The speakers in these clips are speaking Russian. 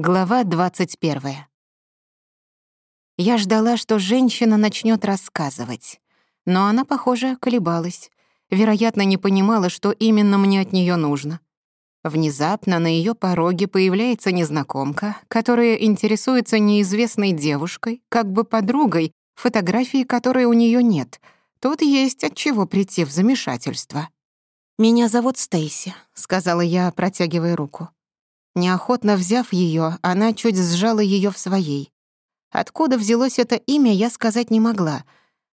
Глава 21. Я ждала, что женщина начнет рассказывать, но она, похоже, колебалась, вероятно, не понимала, что именно мне от нее нужно. Внезапно на ее пороге появляется незнакомка, которая интересуется неизвестной девушкой, как бы подругой, фотографии которой у нее нет. Тут есть от чего прийти в замешательство. «Меня зовут Стейси», — сказала я, протягивая руку. Неохотно взяв ее, она чуть сжала ее в своей. Откуда взялось это имя, я сказать не могла.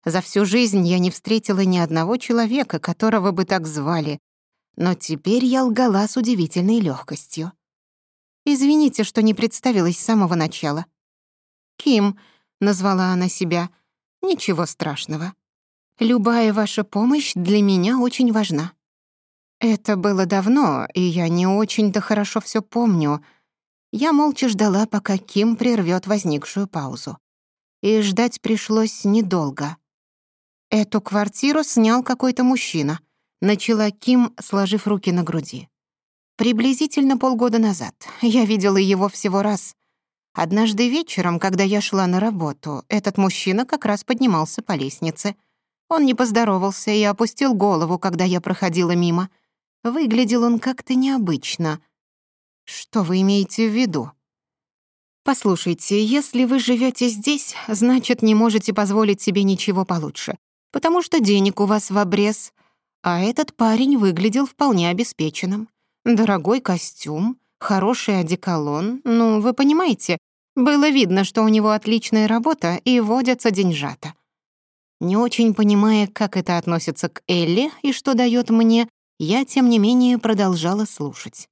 За всю жизнь я не встретила ни одного человека, которого бы так звали. Но теперь я лгала с удивительной легкостью. «Извините, что не представилась с самого начала». «Ким», — назвала она себя, — «ничего страшного. Любая Это было давно, и я не очень-то хорошо все помню. Я молча ждала, пока Ким прервет возникшую паузу. И ждать пришлось недолго. Эту квартиру снял какой-то мужчина, начала Ким, сложив руки на груди. Приблизительно полгода назад. Я видела его всего раз. Однажды вечером, когда я шла на работу, этот мужчина как раз поднимался по лестнице. Он не поздоровался и опустил голову, когда я проходила мимо — Выглядел он как-то необычно. Что вы имеете в виду? Послушайте, если вы живете здесь, значит, не можете позволить себе ничего получше, потому что денег у вас в обрез. А этот парень выглядел вполне обеспеченным. Дорогой костюм, хороший одеколон, ну, вы понимаете, было видно, что у него отличная работа и водятся деньжата. Не очень понимая, как это относится к Элли и что дает мне, я, тем не менее, продолжала слушать.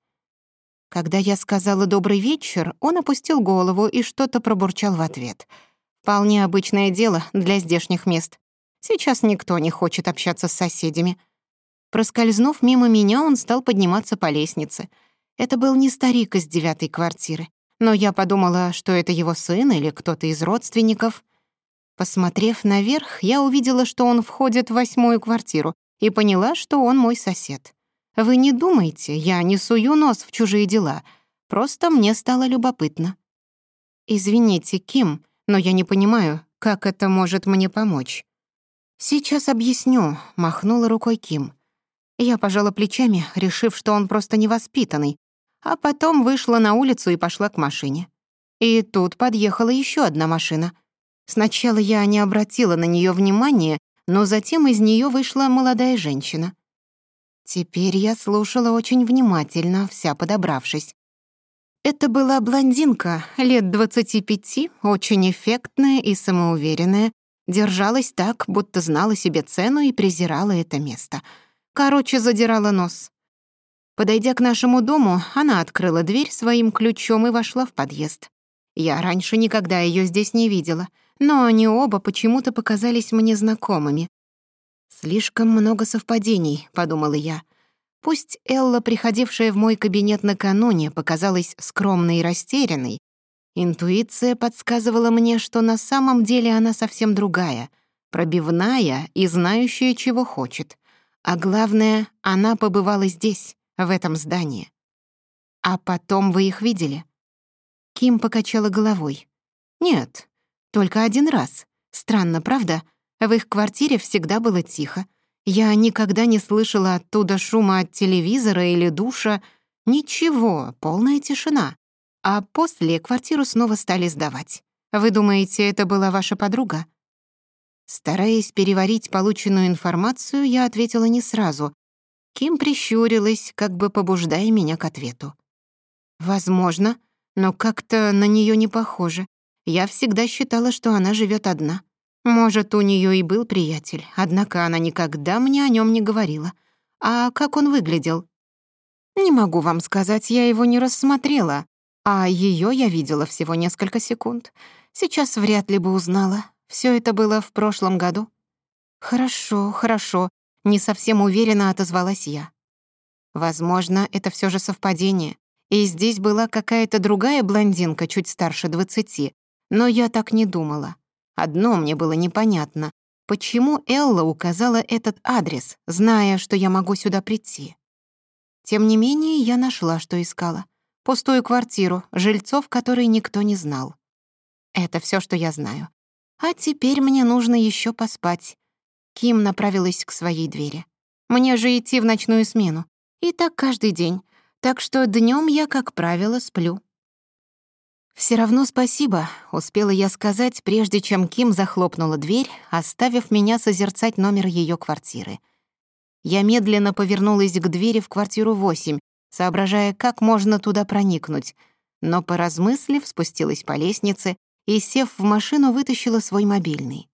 Когда я сказала «добрый вечер», он опустил голову и что-то пробурчал в ответ. Вполне обычное дело для здешних мест. Сейчас никто не хочет общаться с соседями. Проскользнув мимо меня, он стал подниматься по лестнице. Это был не старик из девятой квартиры, но я подумала, что это его сын или кто-то из родственников. Посмотрев наверх, я увидела, что он входит в восьмую квартиру, и поняла, что он мой сосед. Вы не думайте, я не сую нос в чужие дела. Просто мне стало любопытно. Извините, Ким, но я не понимаю, как это может мне помочь. Сейчас объясню, махнула рукой Ким. Я пожала плечами, решив, что он просто невоспитанный, а потом вышла на улицу и пошла к машине. И тут подъехала еще одна машина. Сначала я не обратила на нее внимания но затем из нее вышла молодая женщина. Теперь я слушала очень внимательно, вся подобравшись. Это была блондинка, лет 25, очень эффектная и самоуверенная, держалась так, будто знала себе цену и презирала это место. Короче, задирала нос. Подойдя к нашему дому, она открыла дверь своим ключом и вошла в подъезд. Я раньше никогда ее здесь не видела но они оба почему-то показались мне знакомыми. «Слишком много совпадений», — подумала я. Пусть Элла, приходившая в мой кабинет накануне, показалась скромной и растерянной, интуиция подсказывала мне, что на самом деле она совсем другая, пробивная и знающая, чего хочет. А главное, она побывала здесь, в этом здании. «А потом вы их видели?» Ким покачала головой. «Нет, только один раз. Странно, правда? В их квартире всегда было тихо. Я никогда не слышала оттуда шума от телевизора или душа. Ничего, полная тишина. А после квартиру снова стали сдавать. Вы думаете, это была ваша подруга? Стараясь переварить полученную информацию, я ответила не сразу. Ким прищурилась, как бы побуждая меня к ответу. «Возможно, но как-то на нее не похоже. Я всегда считала, что она живет одна. Может, у нее и был приятель, однако она никогда мне о нем не говорила. А как он выглядел? Не могу вам сказать, я его не рассмотрела, а ее я видела всего несколько секунд. Сейчас вряд ли бы узнала. Все это было в прошлом году. Хорошо, хорошо, не совсем уверена отозвалась я. Возможно, это все же совпадение. И здесь была какая-то другая блондинка, чуть старше двадцати, но я так не думала. Одно мне было непонятно. Почему Элла указала этот адрес, зная, что я могу сюда прийти? Тем не менее, я нашла, что искала. Пустую квартиру, жильцов которой никто не знал. Это все, что я знаю. А теперь мне нужно еще поспать. Ким направилась к своей двери. Мне же идти в ночную смену. И так каждый день. Так что днем я, как правило, сплю. Все равно спасибо, успела я сказать, прежде чем Ким захлопнула дверь, оставив меня созерцать номер ее квартиры. Я медленно повернулась к двери в квартиру 8, соображая, как можно туда проникнуть, но, поразмыслив, спустилась по лестнице и, сев в машину, вытащила свой мобильный.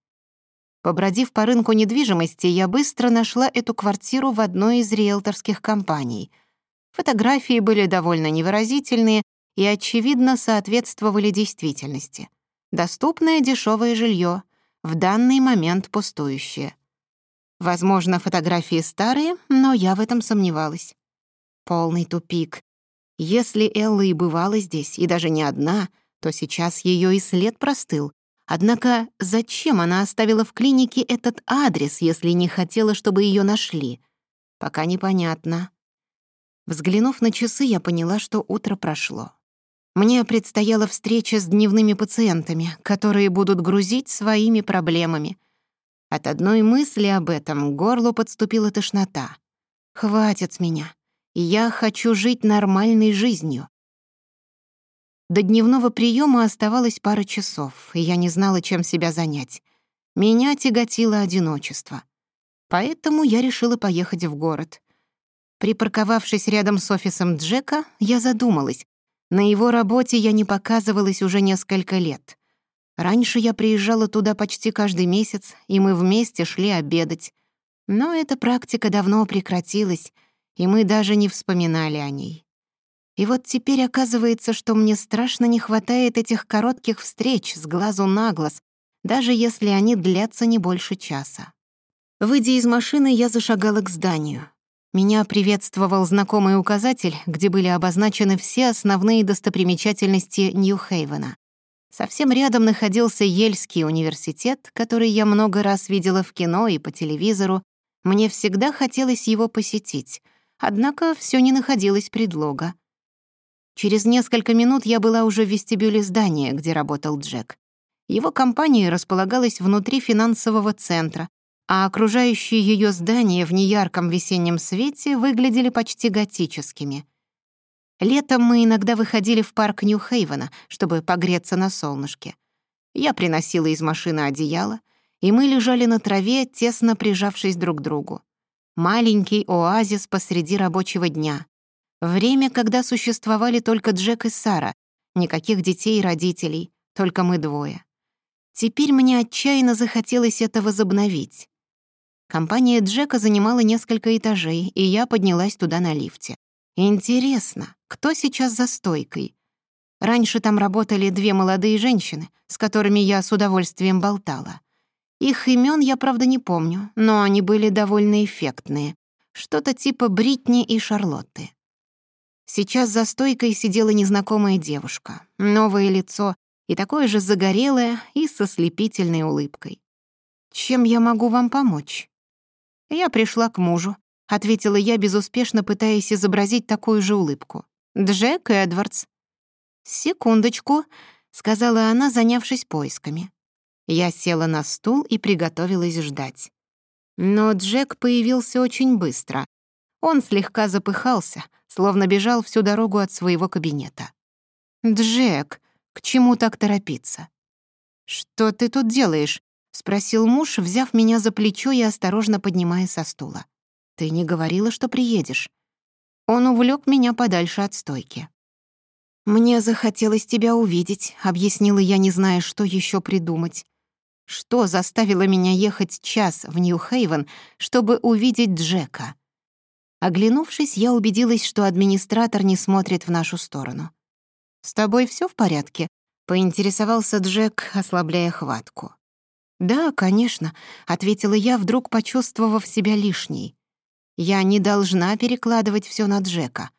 Побродив по рынку недвижимости, я быстро нашла эту квартиру в одной из риэлторских компаний. Фотографии были довольно невыразительные и, очевидно, соответствовали действительности. Доступное дешевое жилье, в данный момент пустующее. Возможно, фотографии старые, но я в этом сомневалась. Полный тупик. Если Элла и бывала здесь, и даже не одна, то сейчас ее и след простыл. Однако зачем она оставила в клинике этот адрес, если не хотела, чтобы ее нашли? Пока непонятно. Взглянув на часы, я поняла, что утро прошло. Мне предстояла встреча с дневными пациентами, которые будут грузить своими проблемами. От одной мысли об этом горло подступила тошнота. «Хватит с меня. Я хочу жить нормальной жизнью». До дневного приема оставалось пара часов, и я не знала, чем себя занять. Меня тяготило одиночество. Поэтому я решила поехать в город. Припарковавшись рядом с офисом Джека, я задумалась, на его работе я не показывалась уже несколько лет. Раньше я приезжала туда почти каждый месяц, и мы вместе шли обедать. Но эта практика давно прекратилась, и мы даже не вспоминали о ней. И вот теперь оказывается, что мне страшно не хватает этих коротких встреч с глазу на глаз, даже если они длятся не больше часа. Выйдя из машины, я зашагала к зданию. Меня приветствовал знакомый указатель, где были обозначены все основные достопримечательности Нью-Хейвена. Совсем рядом находился Ельский университет, который я много раз видела в кино и по телевизору. Мне всегда хотелось его посетить, однако все не находилось предлога. Через несколько минут я была уже в вестибюле здания, где работал Джек. Его компания располагалась внутри финансового центра, а окружающие ее здания в неярком весеннем свете выглядели почти готическими. Летом мы иногда выходили в парк Нью-Хейвена, чтобы погреться на солнышке. Я приносила из машины одеяло, и мы лежали на траве, тесно прижавшись друг к другу. Маленький оазис посреди рабочего дня, Время, когда существовали только Джек и Сара, никаких детей и родителей, только мы двое. Теперь мне отчаянно захотелось это возобновить. Компания Джека занимала несколько этажей, и я поднялась туда на лифте. Интересно, кто сейчас за стойкой? Раньше там работали две молодые женщины, с которыми я с удовольствием болтала. Их имен я, правда, не помню, но они были довольно эффектные. Что-то типа Бритни и Шарлотты. Сейчас за стойкой сидела незнакомая девушка, новое лицо и такое же загорелое и со слепительной улыбкой. «Чем я могу вам помочь?» Я пришла к мужу, ответила я, безуспешно пытаясь изобразить такую же улыбку. Джек Эдвардс. Секундочку, сказала она, занявшись поисками. Я села на стул и приготовилась ждать. Но Джек появился очень быстро. Он слегка запыхался, словно бежал всю дорогу от своего кабинета. «Джек, к чему так торопиться?» «Что ты тут делаешь?» спросил муж, взяв меня за плечо и осторожно поднимая со стула. «Ты не говорила, что приедешь?» Он увлек меня подальше от стойки. «Мне захотелось тебя увидеть», — объяснила я, не зная, что еще придумать. Что заставило меня ехать час в Нью-Хейвен, чтобы увидеть Джека? Оглянувшись, я убедилась, что администратор не смотрит в нашу сторону. «С тобой все в порядке?» — поинтересовался Джек, ослабляя хватку. «Да, конечно», — ответила я, вдруг почувствовав себя лишней. «Я не должна перекладывать все на Джека.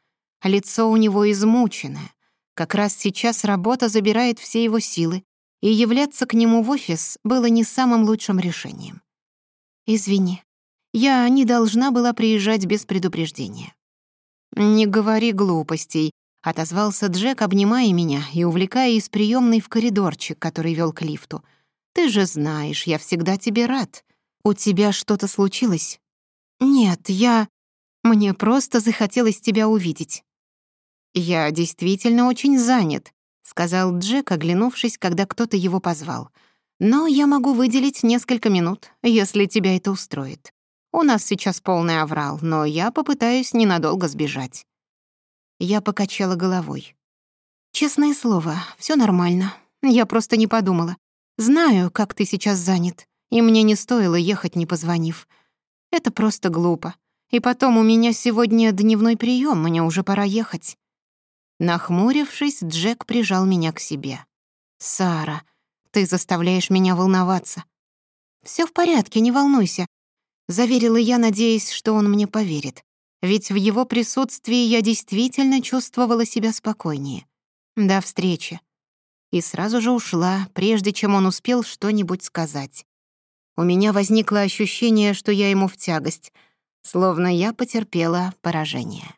Лицо у него измученное. Как раз сейчас работа забирает все его силы, и являться к нему в офис было не самым лучшим решением. «Извини», я не должна была приезжать без предупреждения. «Не говори глупостей», — отозвался Джек, обнимая меня и увлекая из приемной в коридорчик, который вел к лифту. «Ты же знаешь, я всегда тебе рад. У тебя что-то случилось?» «Нет, я...» «Мне просто захотелось тебя увидеть». «Я действительно очень занят», — сказал Джек, оглянувшись, когда кто-то его позвал. «Но я могу выделить несколько минут, если тебя это устроит. У нас сейчас полный аврал, но я попытаюсь ненадолго сбежать». Я покачала головой. «Честное слово, все нормально. Я просто не подумала. Знаю, как ты сейчас занят, и мне не стоило ехать, не позвонив. Это просто глупо. И потом у меня сегодня дневной прием, мне уже пора ехать». Нахмурившись, Джек прижал меня к себе. «Сара, ты заставляешь меня волноваться». Все в порядке, не волнуйся», — заверила я, надеясь, что он мне поверит. Ведь в его присутствии я действительно чувствовала себя спокойнее. «До встречи», И сразу же ушла, прежде чем он успел что-нибудь сказать. У меня возникло ощущение, что я ему в тягость, словно я потерпела поражение.